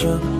ku